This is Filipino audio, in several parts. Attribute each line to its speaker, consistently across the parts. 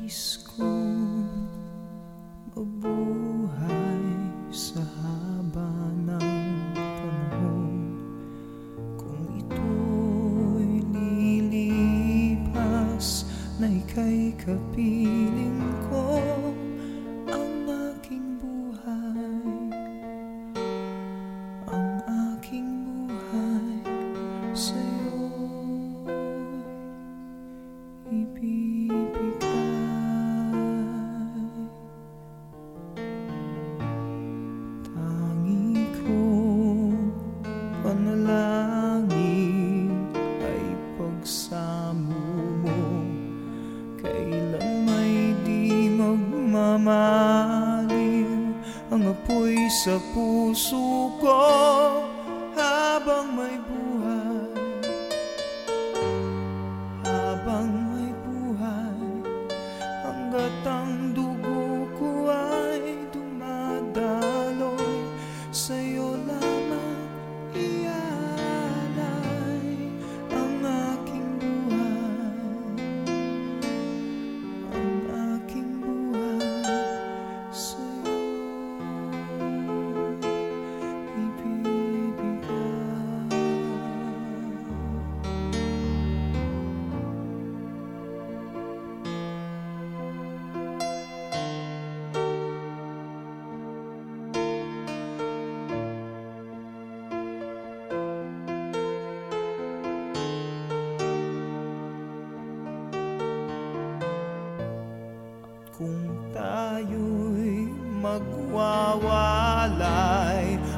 Speaker 1: Nais kong sa haba ng Kung ito'y lilipas na kapiling ko panalangin ay pagsamo mo. Kailan may di magmamaliw Ang apoy sa puso ko habang may Kung tayo'y magwawalay.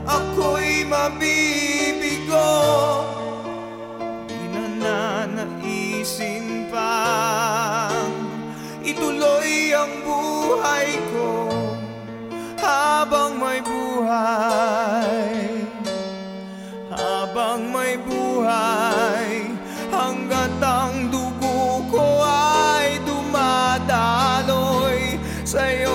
Speaker 1: Ako'y mabibigo dumadaloy Sa'yo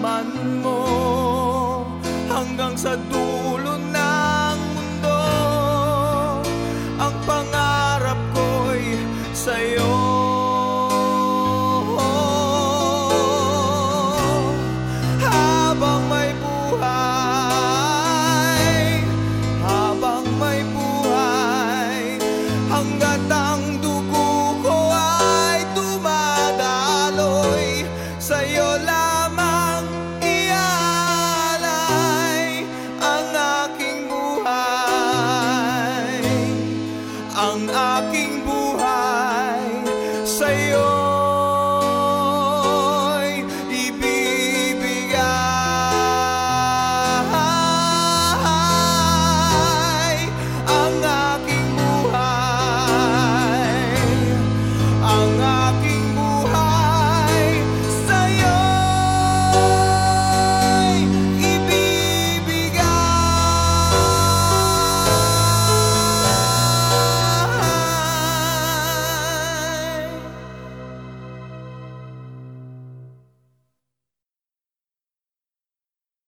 Speaker 1: malaman mo Hanggang sa dulo ng mundo. Ang pangarap ko'y sa'yo. Habang may buhay Habang may buhay Hanggat ang ko ay dumadaloy Sa'yo lang ang aking buhay.